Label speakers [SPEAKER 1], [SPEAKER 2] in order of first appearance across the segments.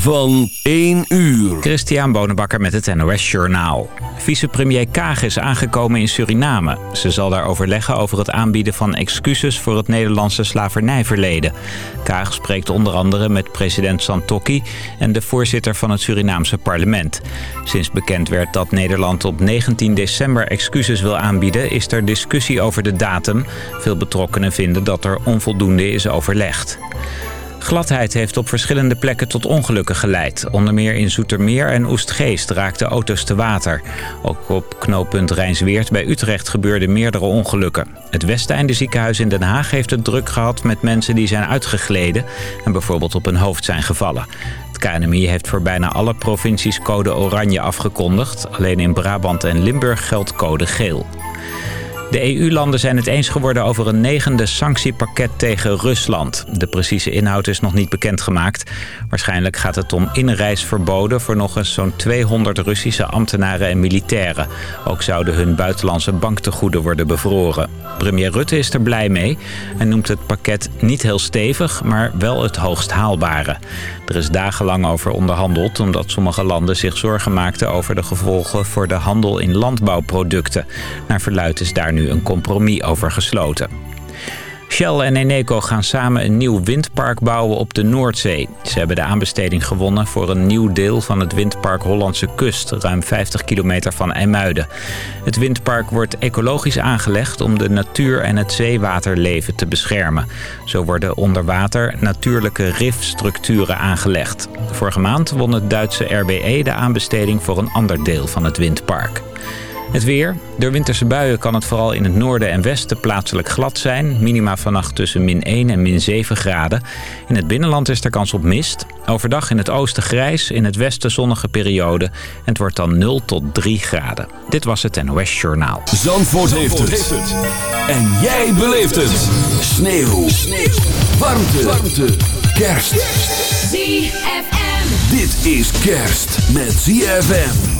[SPEAKER 1] van 1 uur.
[SPEAKER 2] Christian Bonenbakker met het NOS Journaal. Vicepremier Kaag is aangekomen in Suriname. Ze zal daar overleggen over het aanbieden van excuses voor het Nederlandse slavernijverleden. Kaag spreekt onder andere met president Santokki en de voorzitter van het Surinaamse parlement. Sinds bekend werd dat Nederland op 19 december excuses wil aanbieden... is er discussie over de datum. Veel betrokkenen vinden dat er onvoldoende is overlegd. Gladheid heeft op verschillende plekken tot ongelukken geleid. Onder meer in Zoetermeer en Oestgeest raakten auto's te water. Ook op knooppunt Rijnsweert bij Utrecht gebeurden meerdere ongelukken. Het Westeinde ziekenhuis in Den Haag heeft het druk gehad met mensen die zijn uitgegleden... en bijvoorbeeld op hun hoofd zijn gevallen. Het KNMI heeft voor bijna alle provincies code oranje afgekondigd. Alleen in Brabant en Limburg geldt code geel. De EU-landen zijn het eens geworden over een negende sanctiepakket tegen Rusland. De precieze inhoud is nog niet bekendgemaakt. Waarschijnlijk gaat het om inreisverboden voor nog eens zo'n 200 Russische ambtenaren en militairen. Ook zouden hun buitenlandse banktegoeden worden bevroren. Premier Rutte is er blij mee en noemt het pakket niet heel stevig, maar wel het hoogst haalbare. Er is dagenlang over onderhandeld omdat sommige landen zich zorgen maakten over de gevolgen voor de handel in landbouwproducten. Naar verluidt is daar nu een compromis over gesloten. Shell en Eneco gaan samen een nieuw windpark bouwen op de Noordzee. Ze hebben de aanbesteding gewonnen voor een nieuw deel van het windpark Hollandse Kust, ruim 50 kilometer van IJmuiden. Het windpark wordt ecologisch aangelegd om de natuur en het zeewaterleven te beschermen. Zo worden onder water natuurlijke rifstructuren aangelegd. Vorige maand won het Duitse RBE de aanbesteding voor een ander deel van het windpark. Het weer. Door winterse buien kan het vooral in het noorden en westen plaatselijk glad zijn. Minima vannacht tussen min 1 en min 7 graden. In het binnenland is er kans op mist. Overdag in het oosten grijs, in het westen zonnige periode. En het wordt dan 0 tot 3 graden. Dit was het NOS Journaal.
[SPEAKER 1] Zandvoort, heeft, het. En jij beleeft het. Sneeuw. Sneeuw. Warmte. Warmte. Kerst.
[SPEAKER 3] ZFM.
[SPEAKER 1] Dit is kerst met ZFM.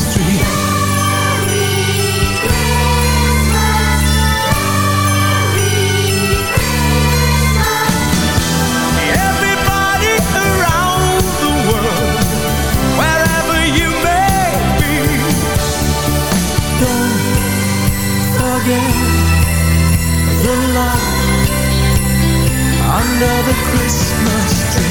[SPEAKER 4] the Christmas tree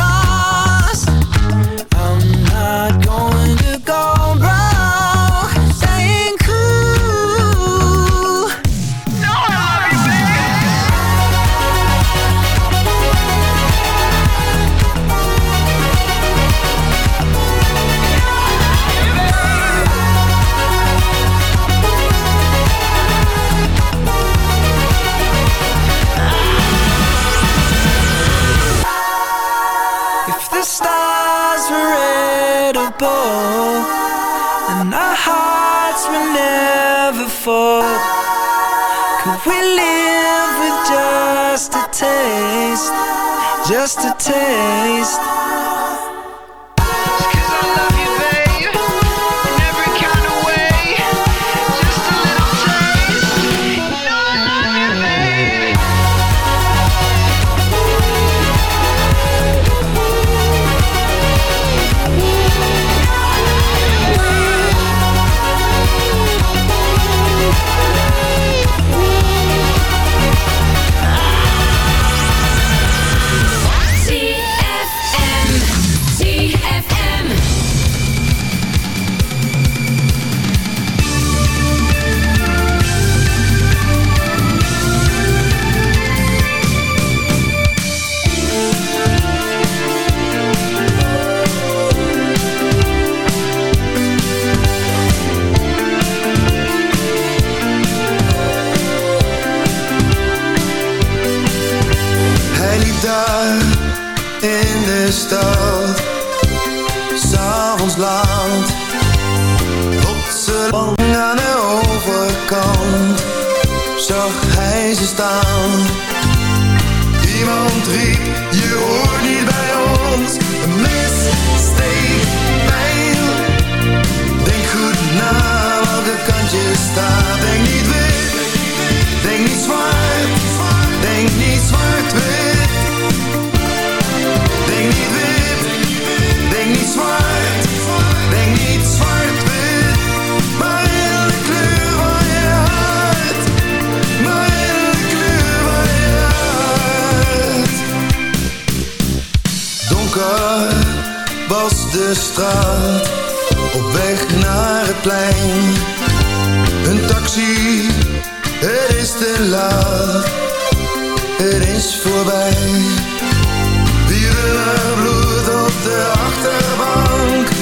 [SPEAKER 4] never fall. Could we live with just a taste, just a taste? de stad, s'avonds laat. Plotse lang aan de overkant, zag hij ze staan. Iemand riep, je hoort niet bij straat, op weg naar het plein. Een taxi, het is te laat, het is voorbij. Dierenbloed op de achterbank.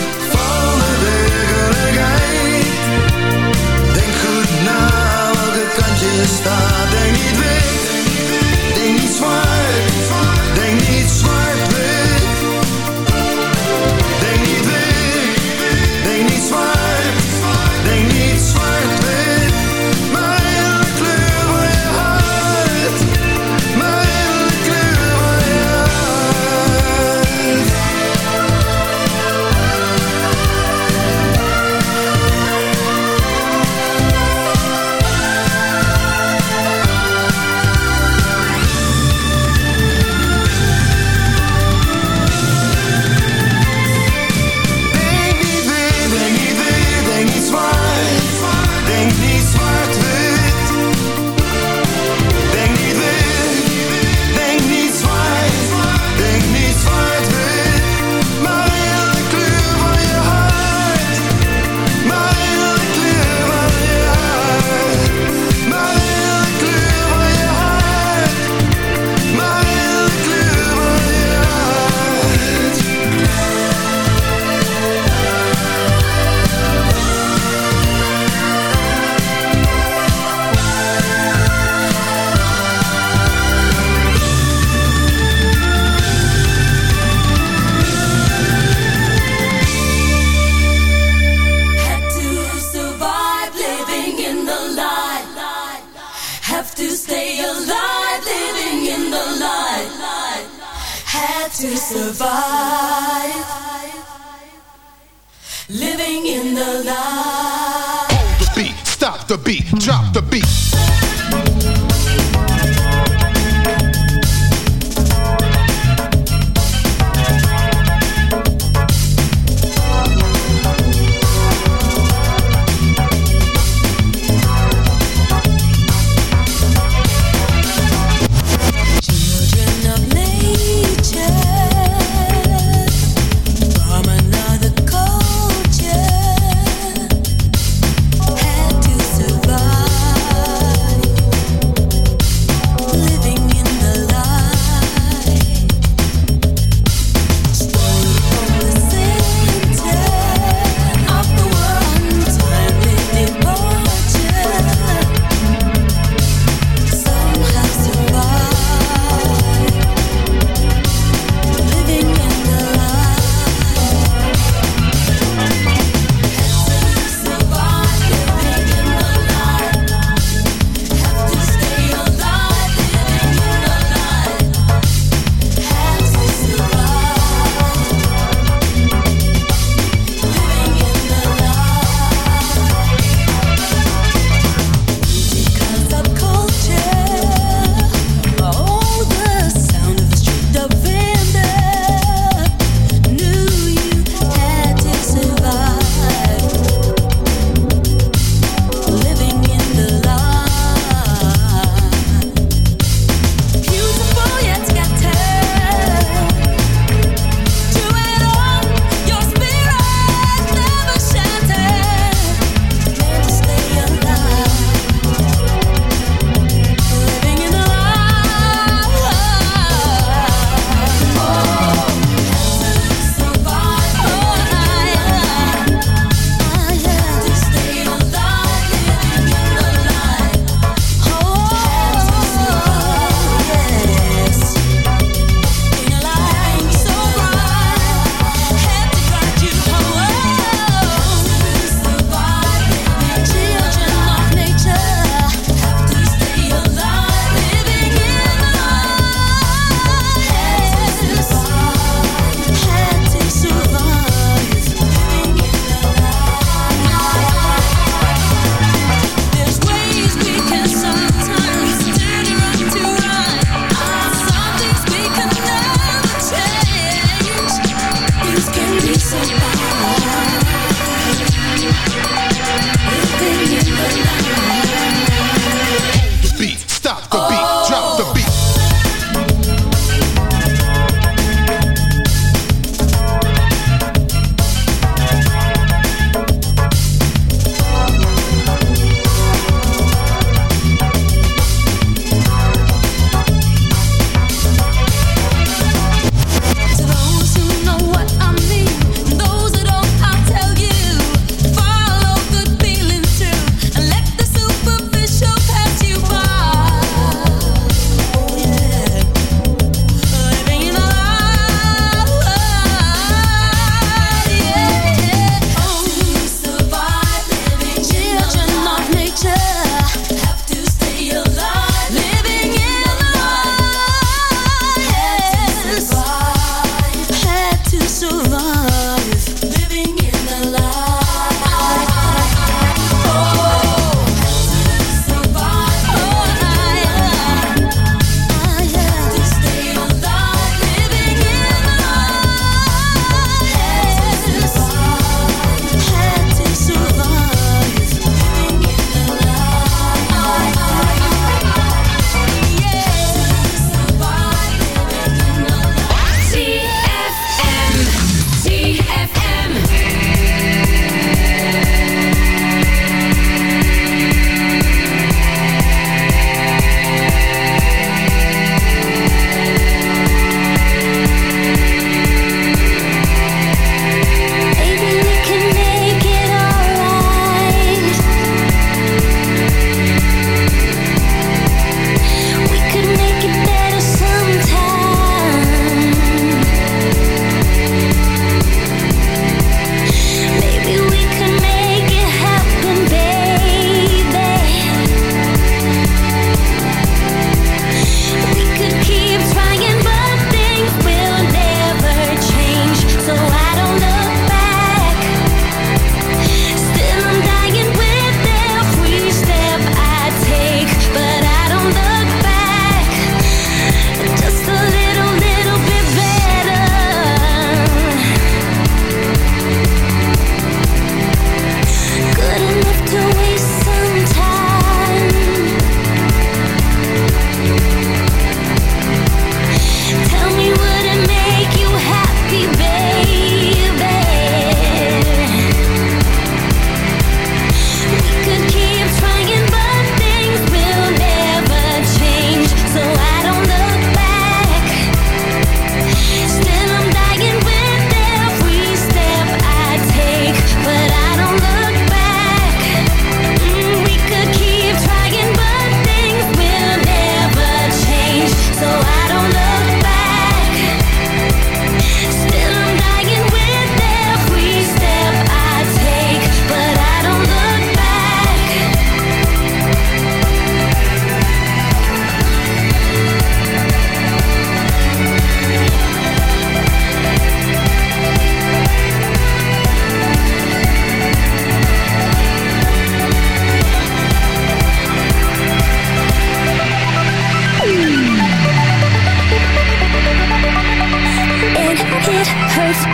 [SPEAKER 4] with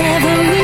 [SPEAKER 4] every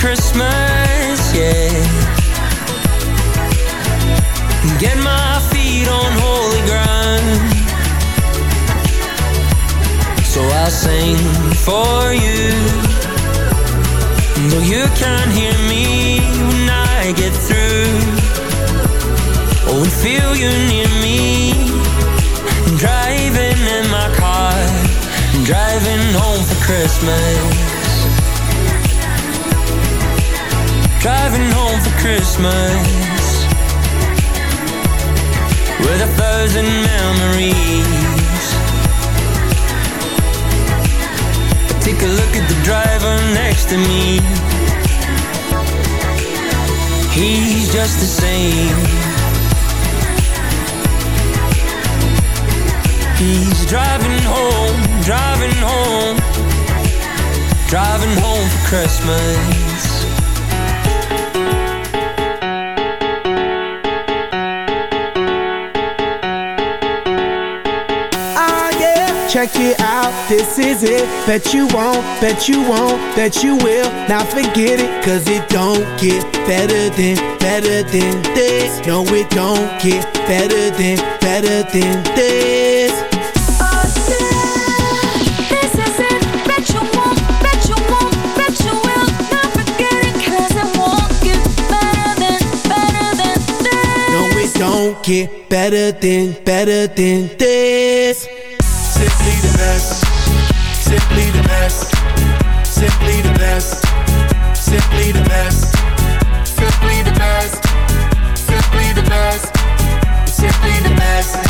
[SPEAKER 3] Christmas, yeah. Get my feet on holy ground. So I'll sing for you. Though you can't hear me when I get through. Oh, feel you near me Driving home for Christmas. Driving home for Christmas. With a thousand memories. Take a look at the driver next to me. He's just the same He's driving home, driving home Driving home for Christmas Ah yeah,
[SPEAKER 5] check it out, this is it. Bet you won't, bet you won't, bet you will. Now forget it, cause it don't get better than, better than this. No, it don't get better than, better than this. Get better than, better than this.
[SPEAKER 6] Simply the best. Simply the best. Simply the best. Simply the best. Simply the best. Simply the best. Simply the best.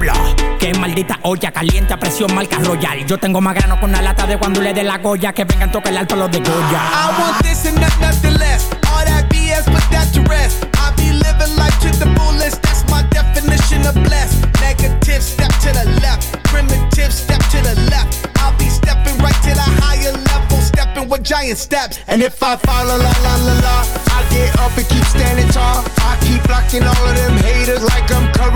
[SPEAKER 7] Diablo, qué maldita olla caliente a presión marca royal. Yo tengo más grano con una lata de cuando le dé la goya que vengan toca el alto los de Goya.
[SPEAKER 5] I want this and not nothing less. All that BS, put that to rest. I be living life to the fullest. That's my definition of blessed. Negative, step to the left. Primitive, step to the left. I'll be stepping right to the higher level, stepping with giant steps. And if I fall, la la la la la, I get up and keep standing tall. I keep blocking all of them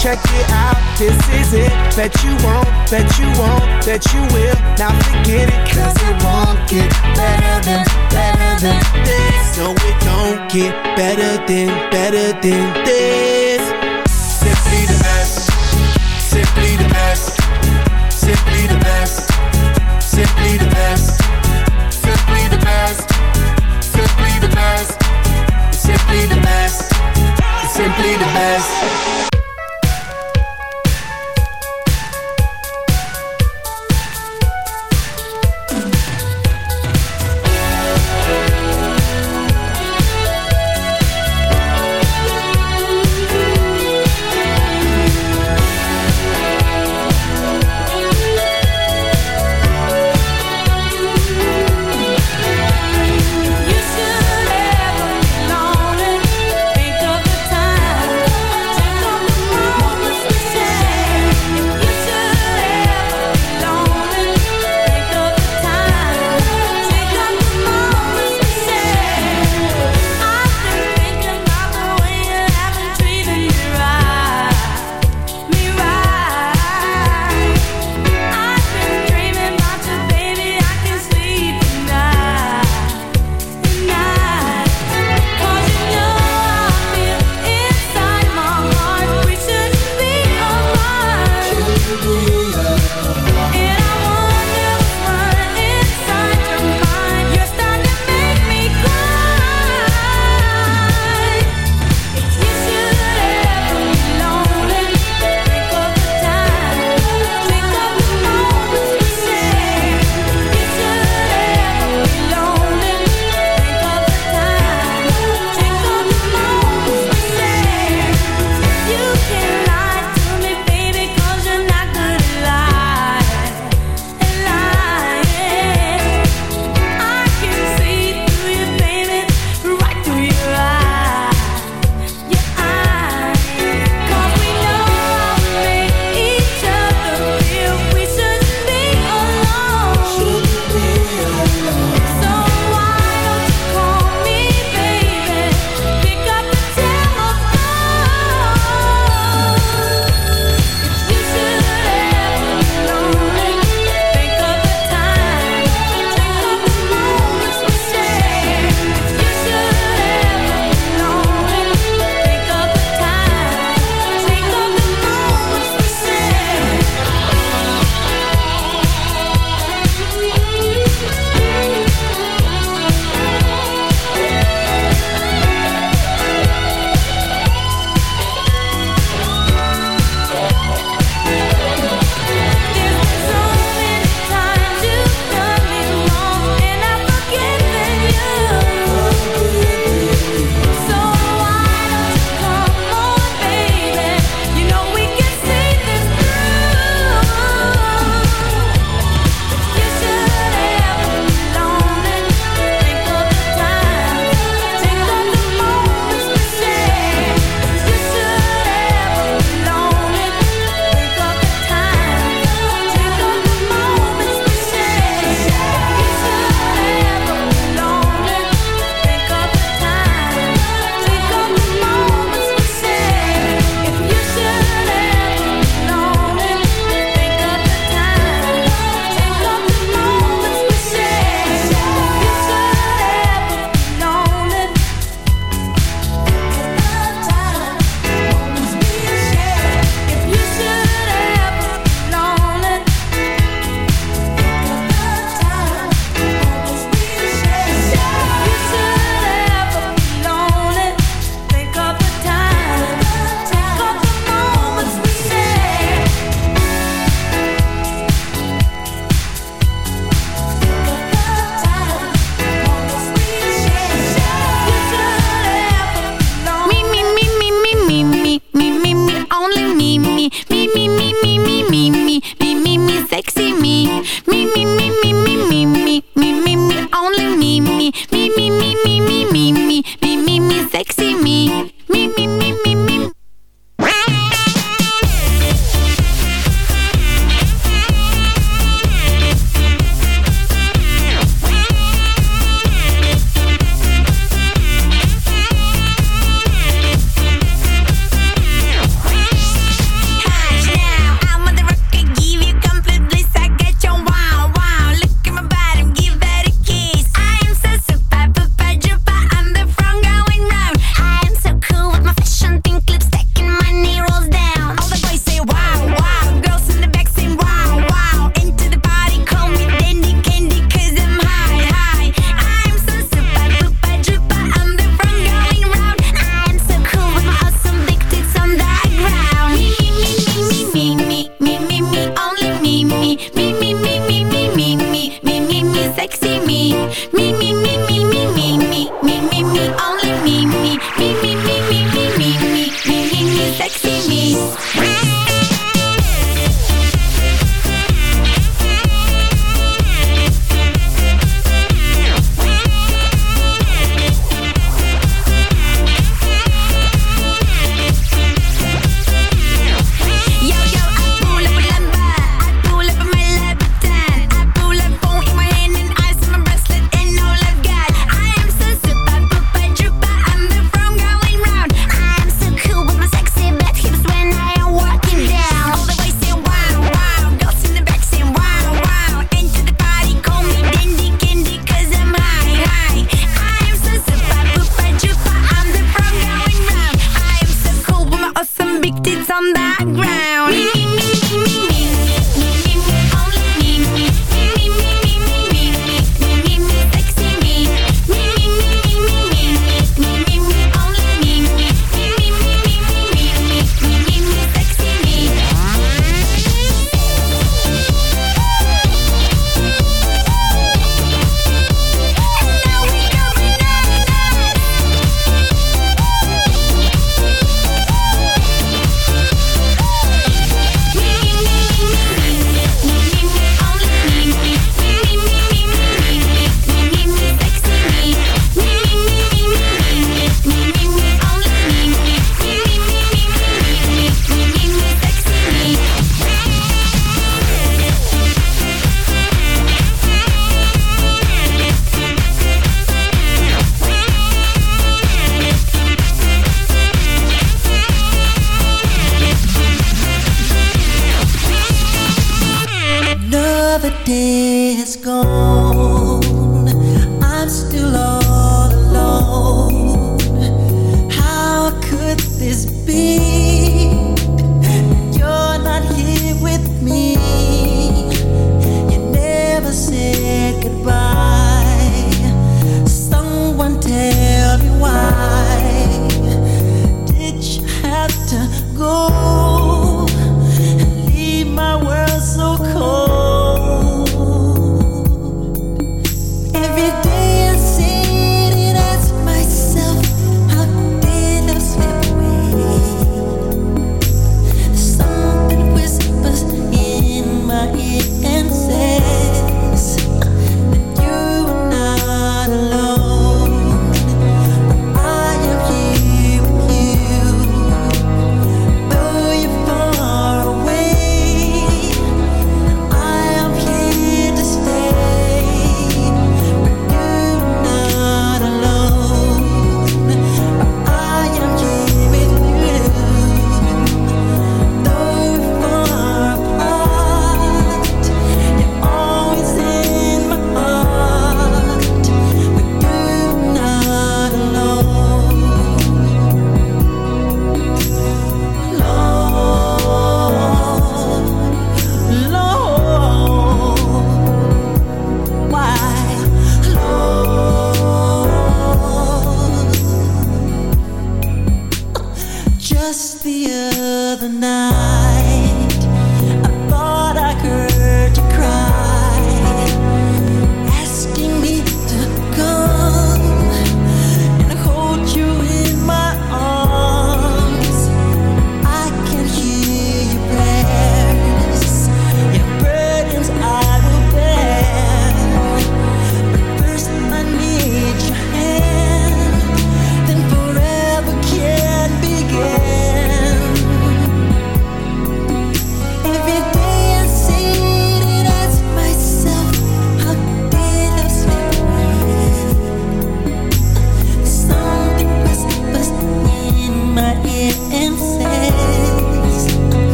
[SPEAKER 5] Check it out, this is it. That you want, that you want, that you will. Now forget it, cause it won't get better than, better than this. No, it don't get better than, better than this.
[SPEAKER 6] Simply the best, simply the best, simply the best, simply the best, simply the best, simply the best, simply the best, simply the best.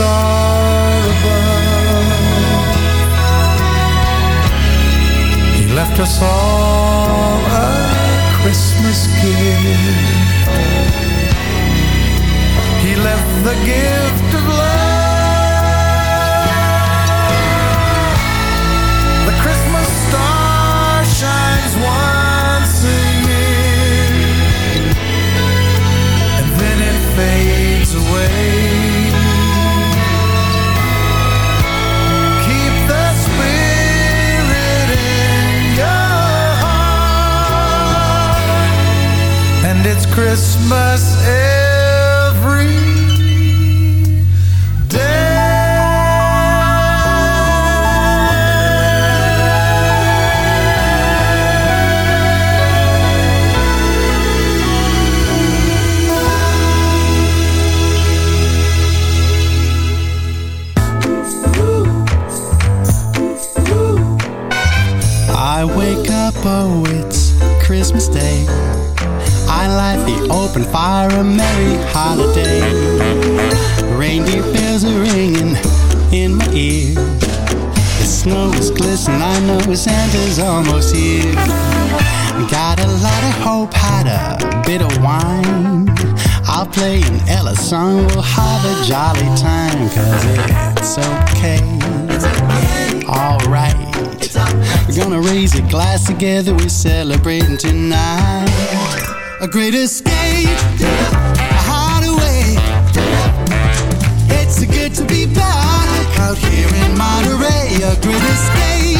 [SPEAKER 3] star above. He left us all a Christmas gift. He left the gift of love Christmas
[SPEAKER 8] is almost here. Got a lot of hope, had a bit of wine. I'll play an Ella song, we'll have a jolly time, cause it's okay. Alright, we're gonna raise a glass together, we're celebrating tonight. A great escape, a hideaway. It's good to be back out here in Monterey, a great escape.